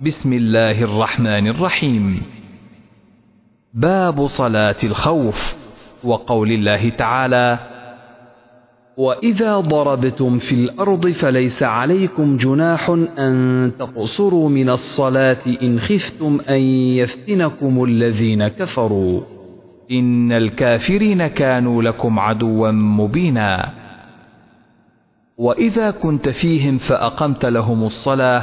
بسم الله الرحمن الرحيم. باب صلاة الخوف وقول الله تعالى واذا ضربتم في الأرض فليس عليكم جناح ان تقصروا من الصلاه ان خفتم ان يفتنكم الذين كفروا. ان الكافرين كانوا لكم عدوا مبينا. واذا كنت فيهم فاقمت لهم الصلاه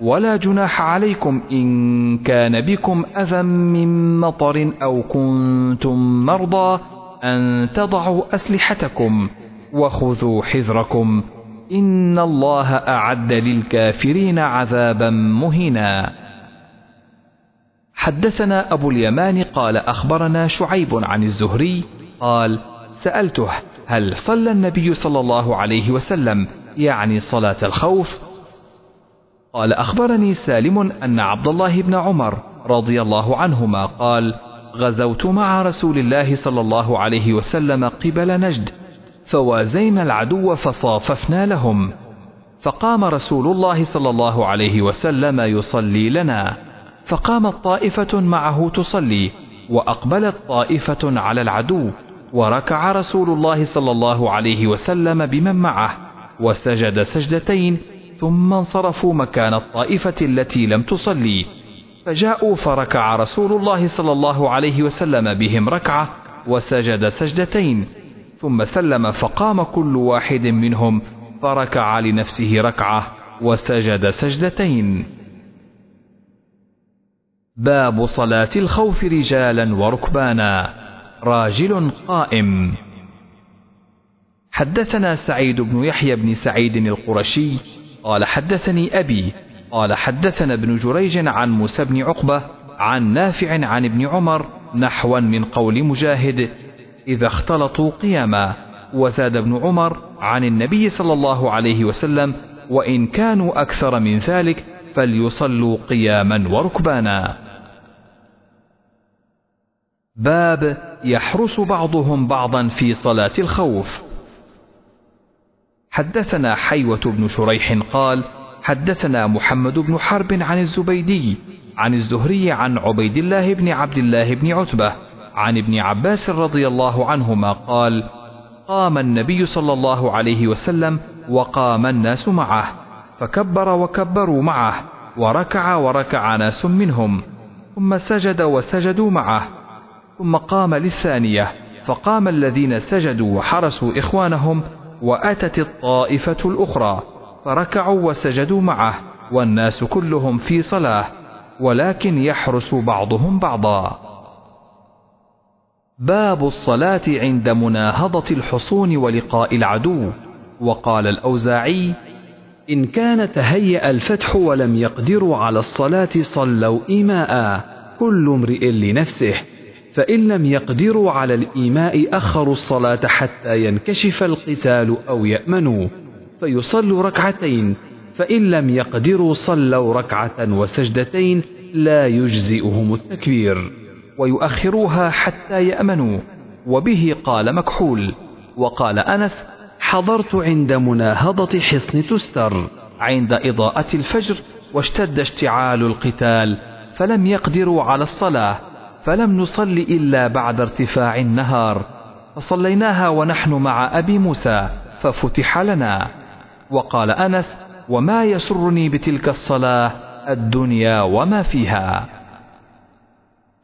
ولا جناح عليكم إن كان بكم أذى من مطر أو كنتم مرضى أن تضعوا أسلحتكم وخذوا حذركم إن الله أعد للكافرين عذابا مهينا. حدثنا أبو اليمان قال أخبرنا شعيب عن الزهري قال سألته هل صلى النبي صلى الله عليه وسلم يعني صلاة الخوف؟ قال أخبرني سالم أن عبد الله بن عمر رضي الله عنهما قال غزوت مع رسول الله صلى الله عليه وسلم قبل نجد فوازينا العدو فصاففنا لهم. فقام رسول الله صلى الله عليه وسلم يصلي لنا. فقامت طائفة معه تصلي وأقبلت طائفة على العدو وركع رسول الله صلى الله عليه وسلم بمن معه وسجد سجدتين ثم انصرفوا مكان الطائفة التي لم تصلي. فجاءوا فركع رسول الله صلى الله عليه وسلم بهم ركعة وسجد سجدتين. ثم سلم فقام كل واحد منهم فركع لنفسه ركعة وسجد سجدتين. باب صلاة الخوف رجالا وركبانا. راجل قائم. حدثنا سعيد بن يحيى بن سعيد القرشي قال حدثني أبي قال حدثنا ابن جريج عن موسى بن عقبة عن نافع عن ابن عمر نحوا من قول مجاهد إذا اختلطوا قياما وزاد ابن عمر عن النبي صلى الله عليه وسلم وإن كانوا أكثر من ذلك فليصلوا قياما وركبانا. باب يحرس بعضهم بعضا في صلاة الخوف. حدثنا حيوة بن شريح قال حدثنا محمد بن حرب عن الزبيدي عن الزهري عن عبيد الله بن عبد الله بن عتبة عن ابن عباس رضي الله عنهما قال قام النبي صلى الله عليه وسلم وقام الناس معه فكبر وكبروا معه وركع وركع ناس منهم ثم سجد وسجدوا معه ثم قام للثانية فقام الذين سجدوا وحرسوا إخوانهم وأتت الطائفة الأخرى فركعوا وسجدوا معه والناس كلهم في صلاة ولكن يحرس بعضهم بعضا. باب الصلاة عند مناهضة الحصون ولقاء العدو. وقال الأوزاعي إن كان تهيأ الفتح ولم يقدروا على الصلاة صلوا إيماء كل امرئ لنفسه. فإن لم يقدروا على الإيماء أخروا الصلاة حتى ينكشف القتال أو يأمنوا. فيصلوا ركعتين. فإن لم يقدروا صلوا ركعة وسجدتين لا يجزئهم التكبير. ويؤخروها حتى يأمنوا. وبه قال مكحول. وقال أنس حضرت عند مناهضة حصن تستر. عند إضاءة الفجر واشتد اشتعال القتال فلم يقدروا على الصلاة. فلم نصل إلا بعد ارتفاع النهار فصليناها ونحن مع أبي موسى ففتح لنا. وقال أنس وما يسرني بتلك الصلاة الدنيا وما فيها.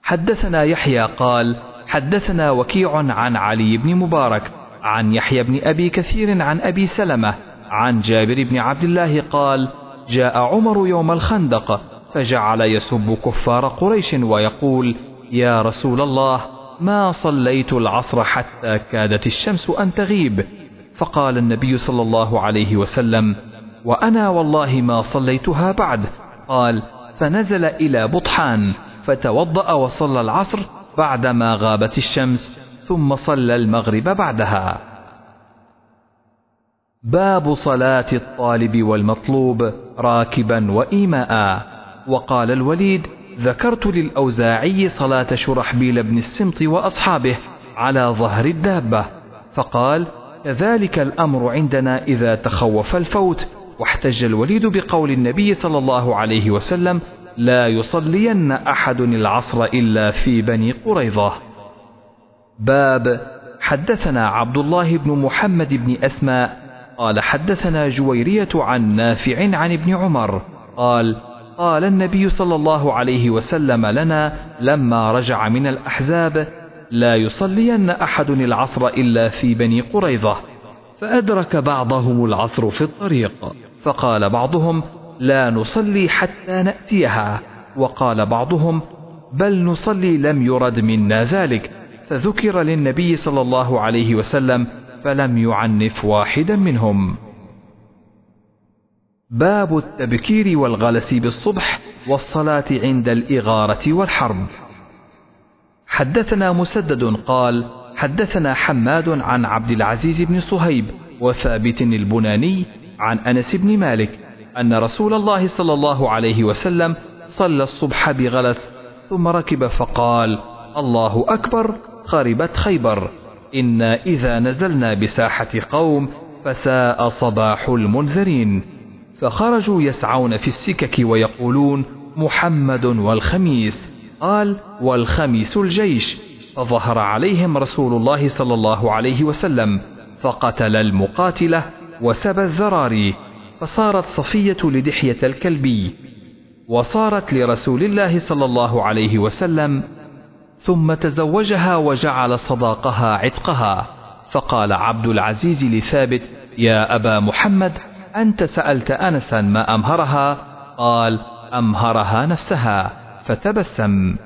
حدثنا يحيى قال حدثنا وكيع عن علي بن مبارك عن يحيى بن أبي كثير عن أبي سلمة عن جابر بن عبد الله قال جاء عمر يوم الخندق فجعل يسب كفار قريش ويقول يا رسول الله ما صليت العصر حتى كادت الشمس أن تغيب. فقال النبي صلى الله عليه وسلم وأنا والله ما صليتها بعد. قال فنزل إلى بطحان فتوضأ وصلى العصر بعدما غابت الشمس ثم صلى المغرب بعدها. باب صلاة الطالب والمطلوب راكبا وإيماء. وقال الوليد ذكرت للأوزاعي صلاة شرحبيل بن السمط وأصحابه على ظهر الدابة فقال كذلك الأمر عندنا إذا تخوف الفوت واحتج الوليد بقول النبي صلى الله عليه وسلم لا يصلين أحد العصر إلا في بني قريظة باب حدثنا عبد الله بن محمد بن أسماء قال حدثنا جويرية عن نافع عن ابن عمر قال قال النبي صلى الله عليه وسلم لنا لما رجع من الأحزاب لا يصلين أحد العصر إلا في بني قريظة فأدرك بعضهم العصر في الطريق فقال بعضهم لا نصلي حتى نأتيها وقال بعضهم بل نصلي لم يرد منا ذلك فذكر للنبي صلى الله عليه وسلم فلم يعنف واحدا منهم. باب التبكير والغلس بالصبح والصلاة عند الإغارة والحرب. حدثنا مسدد قال حدثنا حماد عن عبد العزيز بن صهيب وثابت البناني عن أنس بن مالك أن رسول الله صلى الله عليه وسلم صلى الصبح بغلس ثم ركب فقال الله أكبر خربت خيبر. إنا إذا نزلنا بساحة قوم فساء صباح المنذرين. فخرجوا يسعون في السكك ويقولون محمد والخميس. قال والخميس الجيش. فظهر عليهم رسول الله صلى الله عليه وسلم فقتل المقاتلة وسبى الذراري فصارت صفية لدحية الكلبي وصارت لرسول الله صلى الله عليه وسلم ثم تزوجها وجعل صداقها عتقها. فقال عبد العزيز لثابت يا أبا محمد أنت سألت أنسا ما أمهرها؟ قال أمهرها نفسها فتبسم.